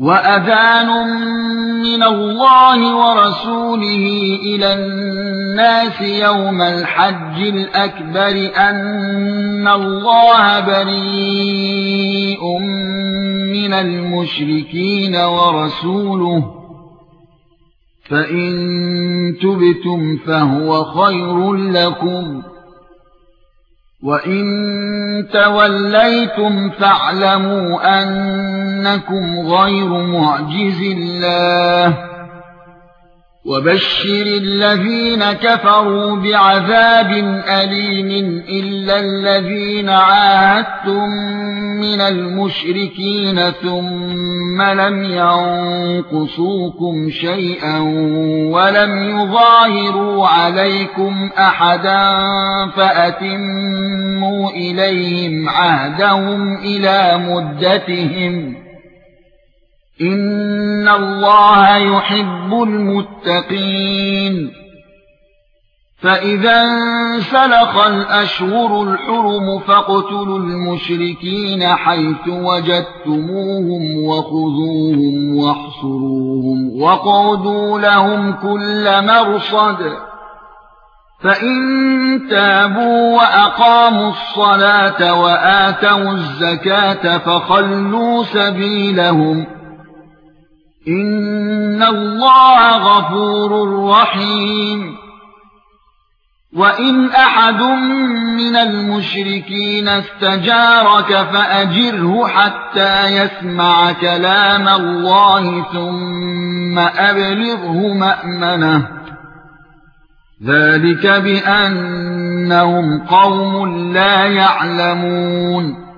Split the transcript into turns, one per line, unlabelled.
واذان من الله ورسوله إلى الناس يوم الحج الاكبر ان الله بريء من المشركين ورسوله فان تبتم فهو خير لكم وَإِن تَوَلَّيْتُمْ فَاعْلَمُوا أَنَّكُمْ غَيْرُ مُعْجِزِ اللَّهِ وَبَشِّرِ الَّذِينَ كَفَرُوا بِعَذَابٍ أَلِيمٍ إِلَّا الَّذِينَ عَاهَدتُّم مِّنَ الْمُشْرِكِينَ ثُمَّ لَمْ يَنقُصُوكُمْ شَيْئًا وَلَمْ يُظَاهِرُوا عَلَيْكُمْ أَحَدًا فَأَتِمُّوا إِلَيْهِمْ عَهْدَهُمْ إِلَى مُدَّتِهِمْ ان الله يحب المتقين فاذا انسلخ الاشهر الحرم فاقتلوا المشركين حيث وجدتموهم وخذوهم واحصروهم وقعدوا لهم كل مرصد فان تابوا واقاموا الصلاه واتوا الزكاه فخلوا سبيلهم ان الله غفور رحيم وان احد من المشركين استجارك فاجره حتى يسمع كلام الله ثم ابلغه مأمنه ذلك بانهم قوم لا يعلمون